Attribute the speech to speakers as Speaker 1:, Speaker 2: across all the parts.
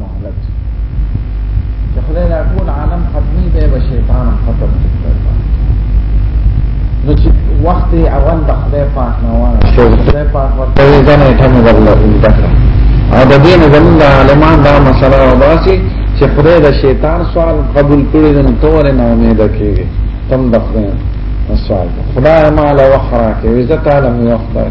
Speaker 1: مهلت چې خدای دا ټول عالم ختمي دی به شیطان ختم شي نو چې وخت اول د خدای پاک نه وانه شو خدای پاک ورته ځنه ټم ورله وکړه او د دې نه زمونږ عالمان دا مسله وباسي چې خدای د شیطان سوال قبول کړي نو تور نه امید کیږي تم د خدای سوال خدای ما له وخرا کې عزت عالم یو خدای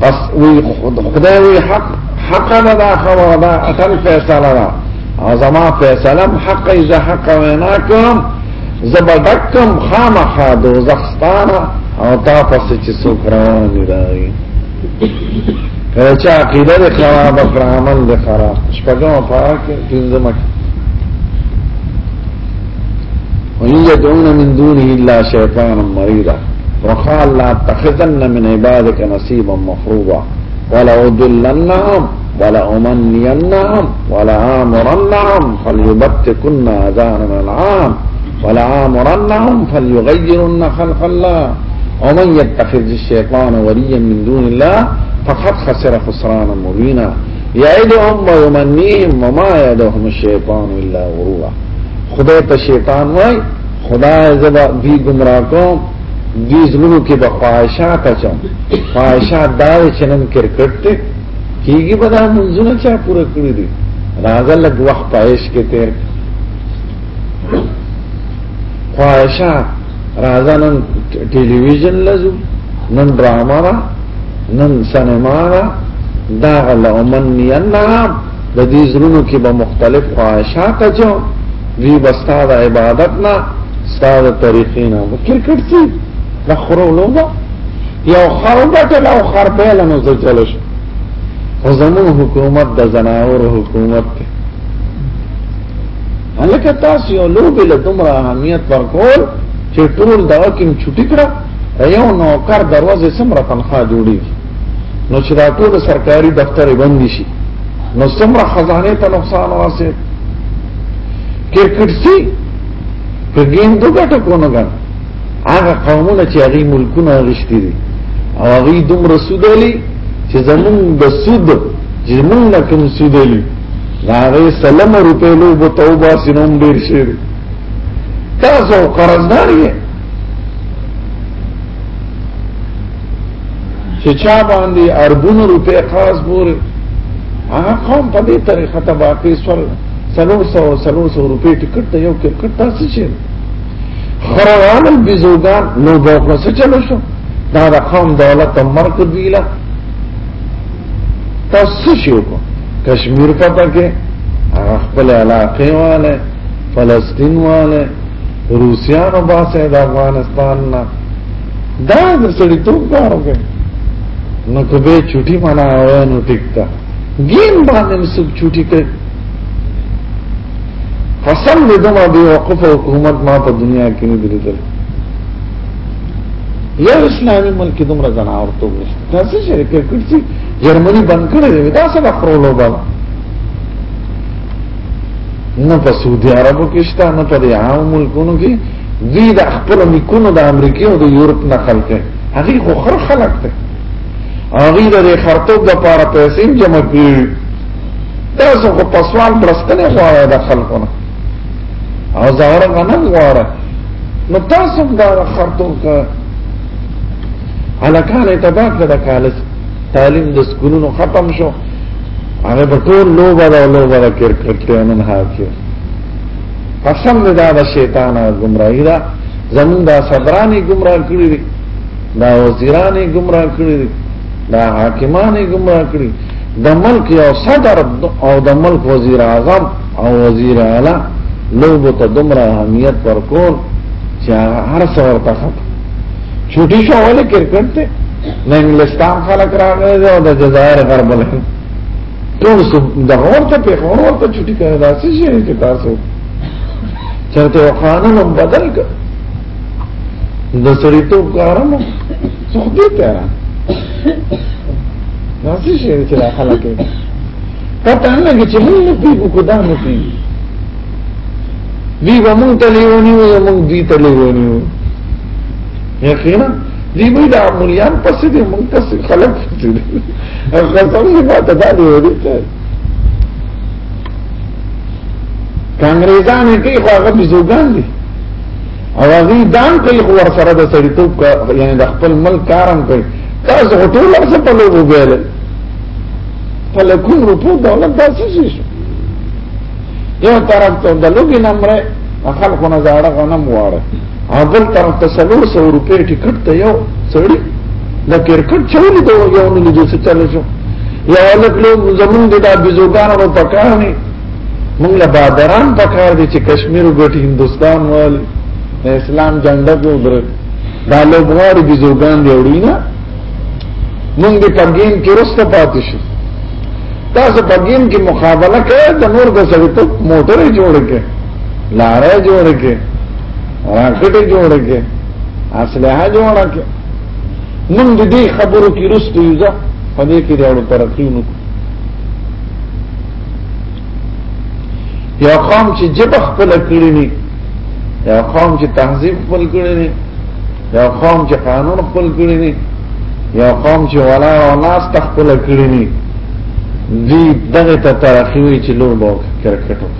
Speaker 1: پس وی خدای وی حق حق نه دا خبره دا اصل فیصله دا او زما فیصله حق ای زه حق وینا کوم زبدکم خامخا دوزخستانه او تا پس چې څوک روان دي راغی کله چې عقیده دې خراب کړه عمل دې خراب شپږم پاره کې پنځمه وَإِنْ يَدْعُونَ مِنْ دُونِهِ إِلَّا شَيْطَانًا مَرِيدًا وَقَالْ لَا اتَّخِذَنَّ مِنْ عِبَادِكَ نَصِيبًا مَفْرُوضًا وَلَأُضِلَّنَّهُمْ ولأمنينهم ولآمرنهم فليبتكن أذان من العام ولآمرنهم فليغيرن خلق الله ومن يتخذ الشيطان وليا من دون الله فقد خسر خسرانا مبينا يعدهم ويمنيهم وما يدهم الشيطان إلا غرورا خدای ته شیطان وای خدای زبا دی گمراه کوم دی زمونو کې به خواهشات اچم خواهشات دا چې نن کرکټ ته کیږي به دا منځونه چا پوره کړی دي راځه لږ وخت پایش کې تیر خواهشات راځه نن ټلویزیون لزو نن ډرامه نن سینما دا غل ومن ینام د دې زرونو کې به مختلف خواهشات اچو دوی به ستا د عبادت نه ستا د طریقې نه کرکټ سي د خرو لوبه یو خر وټل او خر پیل نو زه چل شو خو زمون حکومت د زناور حکومت دی هلکه تاسو یو لوبې له دومره اهمیت ورکول چې ټول دا کوم چټی کړه یو نوکر دروازه سمره تنخواه جوړیږي نو چې دا ټول سرکاري دفتر بند شي نو څومره خزانه ته نقصان واسه کرکټ سي په ګیم دوګټه کو نه غن هغه قومونه چې هغه ملکونه غشتي دي او هغه دوم رسولي چې زمون د سود زمون نه کوم سودلي هغه سلام روپې لو بو توبه سينوم ډیر شي تاسو قرضدار یې چې چا باندې اربونو روپې قرض بوري هغه قوم په دې طریقه ته باقي سول سلور سو سلور سو روپې ټیکټ ته یو کرکټ تاسو چې خروان البزوغان نو بوکو څه چلو شو دا د قوم دولت مرګ دیلا تاسو شو کو کشمیر په پکې خپل علاقې والے فلسطین والے روسیانو باسه د افغانستان نه دا د سړی ته کارو کوي نو کبه چټي معنا وای نو ټیک تا ګیم باندې مسو چټي کوي فصل دې دما دی وقف حکومت ما په دنیا کې نه دی لیدل یا اسلامي ملک دومره جناور ته نشته دا څه شرکت کړی جرمني بند کړی دی دا څه خپلو بالا نه په سعودي عربو کې شته نه په عام ملکونو کې دی د خپل نیکونو د امریکای او د یورپ نه خلک هغه خو خر خلک دي هغه د خرطوب د پاره پیسې جمع کړي تاسو خو پسوال برسکنه غواړی د خلکونه او زاور غنه غواړی نو تاسو دا خرطوب کا علاکان اتباق دا کالس تعلیم د سکولونو ختم شو هغه په ټول لوبه دا لوبه کرکټ کې نن حاضر قسم دې دا د شیطان گمراهی دا زمون دا صدرانی گمراه کړی دي دا وزیرانی گمراه کړی دي دا حاکمانی گمراه کړی د ملک یو صدر او د ملک وزیر اعظم او وزیر اعلی لوګو ته دومره اهمیت ورکول چې هر څو ورته خط چټي شو ولې کرکټ ته نه انګلستان خلک راغلي او د جزائر غرب له ټول څه دغه ورته په خور ورته چټي کړه دا څه شي چې تاسو چرته قانون هم بدل کړ د سړی ته کارمو څه دې ته را دا څه شي چې دا خلک پته نه لګي چې موږ نه پیګو کو دا نه پیګو وی ومن تلیونیو ومن دی تلیونیو یقینا دی وی دا مليان پسې دي مونږ تاسو خلک دي هغه څنګه ما ته دا دی ویل کانګریزان کې خو هغه بزوګان دي او هغه دان کوي خو ور سره د سړیتوب کا یعنی د خپل ملک کارم کوي تاسو ټول څه په لوګو ویل په لکون روپو دولت داسې شي یو طرف ته د لوګي نمبر خلکو نه زړه غنم واره او بل طرف ته سلور سو روپے ټکټ ته یو سړی د کرکټ چولې ته یو نه لیدو چې چلو شو یو لک لو زمون د بزوګانو په کار نه موږ له بادران په کار دي چې کشمیر وګټي هندستان وال اسلام جنډه کو در دا له بوار بزوګان دی وړي نه موږ د پګین کې رسته پاتې شو تاسو پګین کې مقابله کوي د نور د سړي ته موټر جوړ کړي لارې جوړ کې راکټ جوړ کې اصله جوړ کې نن دې خبرو کې رسته یو ځه په دې کې ډېر ترقی نو یو قوم چې جبه خپل کړی نه یو قوم چې تهذیب خپل کړی نه یو قوم چې قانون خپل کړی نه یو قوم چې ولا او ناس تخپل کړی نه دی دغه ته ترقی وی چې لور بو کرکټو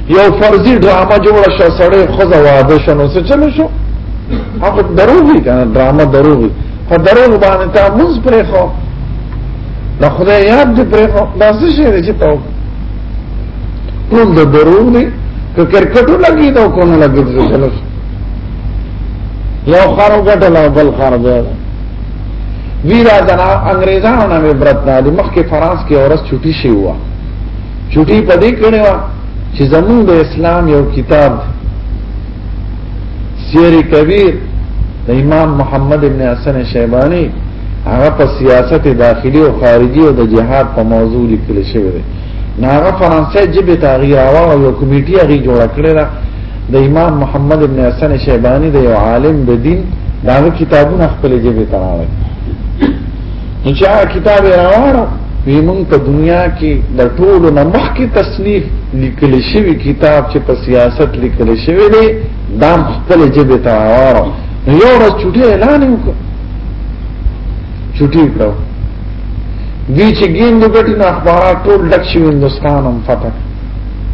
Speaker 1: یو فرضي ډرامه جوړه شو سړی خزه واده شنو څه چلو شو هغه دروغي کنه ډرامه دروغي په دروغ باندې تا موږ پرې خو دا خدای یاد دې پرې خو دا څه شي چې تاو ټول د دروغ دی که کرکټو لګي دا کو نه لګي څه چلو شو یو خارو ګټل بل خار دی ویرا دنا انګريزانو نه عبرت نه دي مخکې فرانس کې اورس چټي شي هوا چټي په دې کړي وا چې زمون د اسلام یو کتاب سیر کبیر د امام محمد ابن حسن شیبانی هغه په سیاست داخلي او خارجي او د جهاد په موضوع لیکل شوی دی ناغه فرانسې جبه تغییر او یو کمیټه غي جوړ کړی دا د امام محمد ابن حسن شیبانی د یو عالم د دین دا کتابونه خپل جبه تراوي نو چې هغه کتاب یې راوړو وی مونږ په دنیا کې د ټولو نه مخکې تصنیف لیکل شوی کتاب چې په سیاست لیکل شوی دی دا خپل جبه ته راوړو نو یو ورځ چټي اعلان وکړ چټي کړو دی چې ګین د ګټي نه اخبارات ټول ډک شي هندستان هم فتح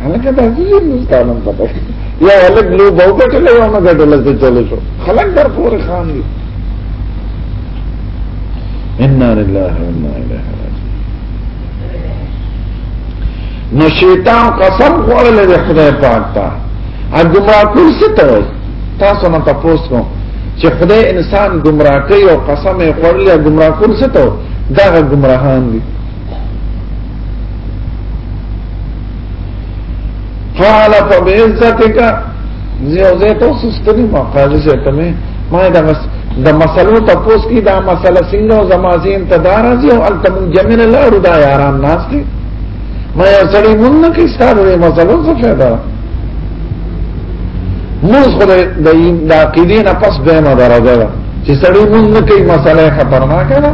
Speaker 1: هغه د هندستان هم فتح یا ولګ لو بوګټل یو نه ګټل څه چلے شو خلک در پورې خان دي انا لله و انا الیه نو شیطان قسم خوړل دی خدای پاک ته ا ګمراه کول څه ته وای تاسو نه تاسو کوم چې خدای انسان ګمراه کوي او قسم یې خوړل ګمراه کول څه ته دا ګمراهان دي قال فبعزتك زیو زه ته سستنی ما قال زه ته مې ما دا مس دا مسلو تپوس کی دا مسله څنګه او زمازین تدار زی او التم جمن الله ردا یاران ناس دي ما یې سړی مون نه کی ستاره دې مسلو څه فائدہ موږ خو د د عقیدې نه پس به نه درځه چې سړی مون نه کی مسله خطرناکه ده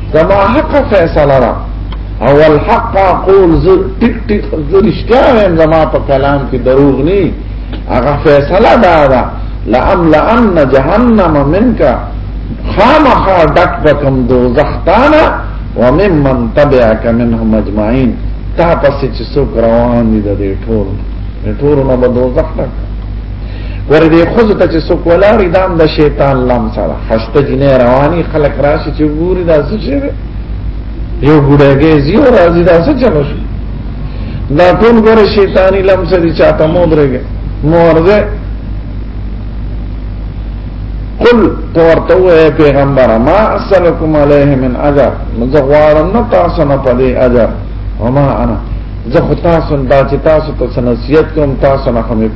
Speaker 1: زما حق فیصله را او الحق اقول زه ټیک ټیک زرشتیا ویم زما په کلام کې دروغ نه هغه فیصله دا ده لام لان جهنم منک خامخا دک بکم دوزختانا ومن من تبعک منهم اجمعین تا پسې چې څوک روان دي د ټول ټول نه به دوزخ دک ور دې خود ته چې څوک ولاړی دام د شیطان لام سره خسته جنې رواني خلک راشي چې ګوري دا څه شي یو ګډهګې زیو راځي دا څه چلو شي دا ټول ګور شیطانی لام سره چاته مو درګه مورده قل تورتو اے پیغمبر ما اسلکم علیه من اجر مزغوارم نه تاسو نه پدې اجر وما انا زه خو تاسو دا چې تاسو ته نصیحت کوم تاسو نه کوم